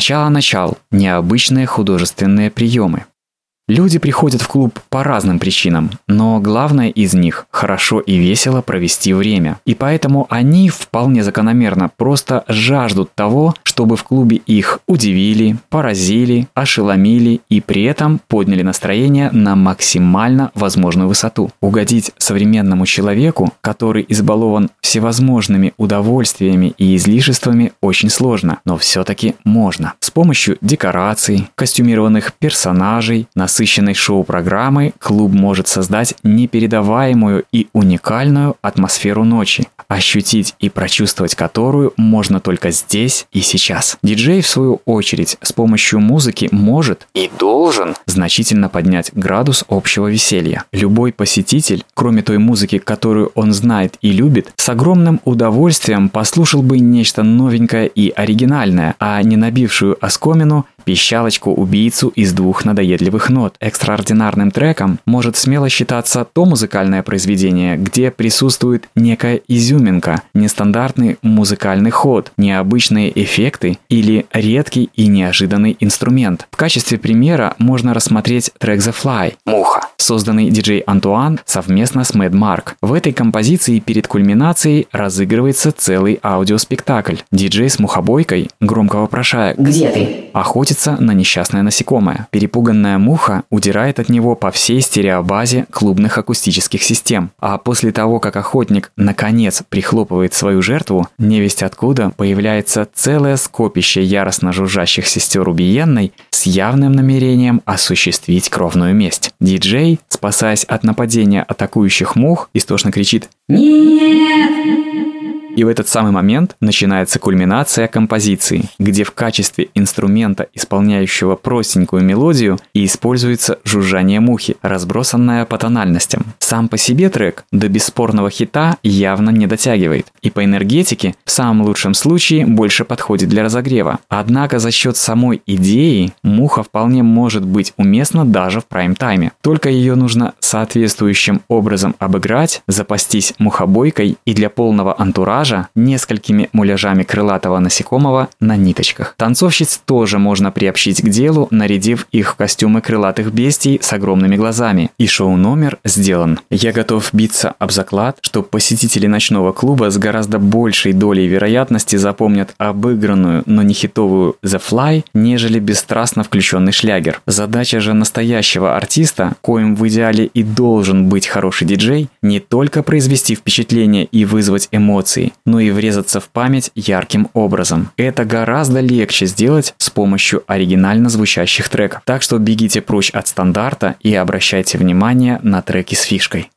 Начало-начал – необычные художественные приемы. Люди приходят в клуб по разным причинам, но главное из них – хорошо и весело провести время. И поэтому они вполне закономерно просто жаждут того, чтобы в клубе их удивили, поразили, ошеломили и при этом подняли настроение на максимально возможную высоту. Угодить современному человеку, который избалован всевозможными удовольствиями и излишествами, очень сложно, но все-таки можно. С помощью декораций, костюмированных персонажей, насыщенных насыщенной шоу-программой клуб может создать непередаваемую и уникальную атмосферу ночи, ощутить и прочувствовать которую можно только здесь и сейчас. Диджей, в свою очередь, с помощью музыки может и должен значительно поднять градус общего веселья. Любой посетитель, кроме той музыки, которую он знает и любит, с огромным удовольствием послушал бы нечто новенькое и оригинальное, а не набившую оскомину пищалочку-убийцу из двух надоедливых нот. Экстраординарным треком может смело считаться то музыкальное произведение, где присутствует некая изюминка, нестандартный музыкальный ход, необычные эффекты или редкий и неожиданный инструмент. В качестве примера можно рассмотреть трек The Fly – «Муха», созданный диджей Антуан совместно с Мэд Марк. В этой композиции перед кульминацией разыгрывается целый аудиоспектакль. Диджей с мухобойкой громко вопрошая «Где ты?» охотится на несчастное насекомое. Перепуганная муха удирает от него по всей стереобазе клубных акустических систем. А после того, как охотник наконец прихлопывает свою жертву, невесть откуда появляется целое скопище яростно жужжащих сестер убиенной с явным намерением осуществить кровную месть. Диджей, спасаясь от нападения атакующих мух, истошно кричит «Нет!» И в этот самый момент начинается кульминация композиции, где в качестве инструмента, исполняющего простенькую мелодию, и используется жужжание мухи, разбросанное по тональностям. Сам по себе трек до бесспорного хита явно не дотягивает, и по энергетике в самом лучшем случае больше подходит для разогрева. Однако за счет самой идеи муха вполне может быть уместна даже в прайм-тайме. Только ее нужно соответствующим образом обыграть, запастись мухобойкой и для полного антуража антуража несколькими муляжами крылатого насекомого на ниточках. Танцовщиц тоже можно приобщить к делу, нарядив их в костюмы крылатых бестий с огромными глазами. И шоу-номер сделан. Я готов биться об заклад, что посетители ночного клуба с гораздо большей долей вероятности запомнят обыгранную, но не хитовую The Fly, нежели бесстрастно включенный шлягер. Задача же настоящего артиста, коим в идеале и должен быть хороший диджей, не только произвести впечатление и вызвать эмоции, но и врезаться в память ярким образом. Это гораздо легче сделать с помощью оригинально звучащих треков. Так что бегите прочь от стандарта и обращайте внимание на треки с фишкой.